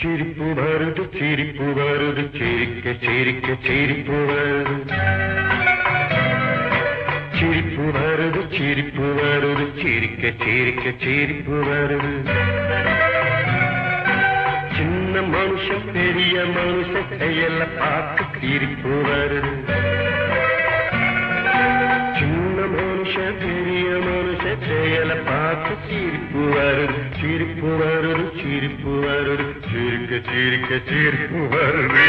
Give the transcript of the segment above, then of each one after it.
சிரிப்பு வருது சிரிப்பு வருது சிரிக்க சிரிக்க சிரிப்பு வருது சிரிப்பு வருது சிரிப்பு வருது சிரிக்க சிரிக்க சிரிப்பு வருது சின்ன மனுஷன் பெரிய மனுஷன் செயல பார்த்து சிரிப்பு வருது சின்ன மனுஷன் பெரிய மனுஷன் செயல பார்த்து சிரிப்பு வருது சிரிப்பு வருது சிரிப்பு வருது சிரிக்க சிரிக்க சிரிப்பு வருது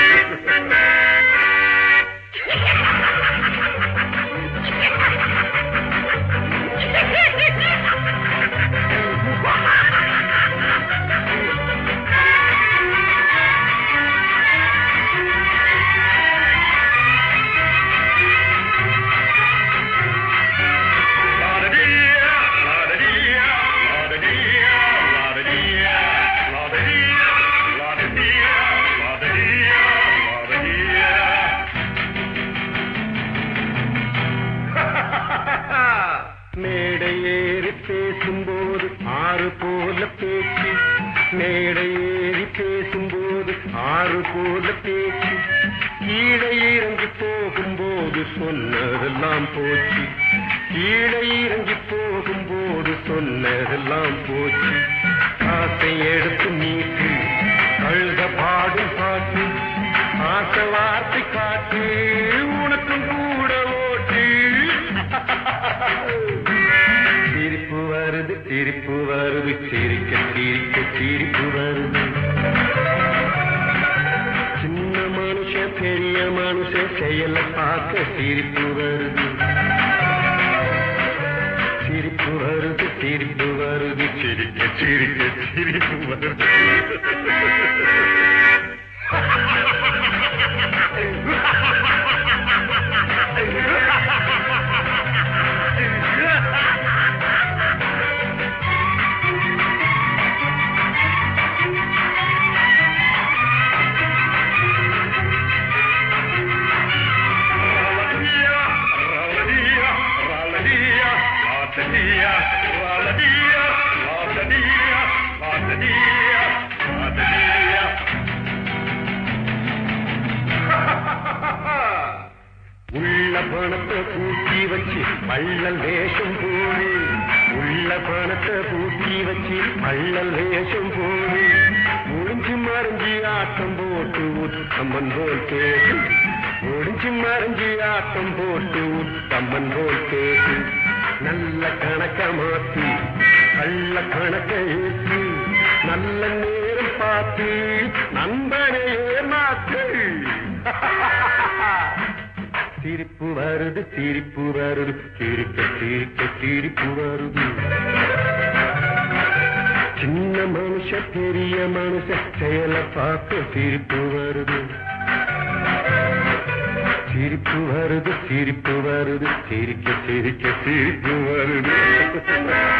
போல பேச்சு மேடை ஏறி பேசும்போது ஆறு போல பேச்சு கீழே இறங்கி போகும்போது சொன்னதெல்லாம் போச்சு. கீழே இறங்கி போகும்போது சொன்னதெல்லாம் போச்சு. காசை எடுத்து நீட்டு கழுத பாடும் பாட்டு ஆசை வார்த்தை காட்டு உனக்கும் கூட சிரிப்பு வருது சிரிக்க சிரிக்க சிரிப்பு வருது. சின்ன மனுஷ பெரிய மனுஷ செயல பார்க்க சிரிப்பு வருது. சிரிப்பு வருது சிரிப்பு வருது. சிரிக்க சிரிக்க சிரிப்பு வருது. உள்ள பணத்தை பூட்டி வச்சு பள்ளல் வேஷம் போடு. உள்ள பணத்தை பூட்டி வச்சு பள்ளல் வேஷம் போடு. முடிஞ்சு மறைஞ்சி ஆட்டம் போட்டு உத்தம்மன் போல் கேட்டு. முடிஞ்சு மறைஞ்சி ஆட்டம் போட்டு உத்தம்மன் போல் கேட்டு. நல்ல கணக்க மாத்தி கள்ள கணக்க ஏற்றி நல்ல நேரம் பார்த்து நண்பனே மாத்து சிரிப்பு வருது சிரிப்பு வருது சிரிக்க சிரிக்க சிரிப்பு வருது. சின்ன மனுஷ பெரிய மனுஷ செயலை பார்த்து சிரிப்பு வருது. சிரிப்பு வருது சிரிப்பு வருது சிரிக்க சிரிக்க சிரிப்பு வருது.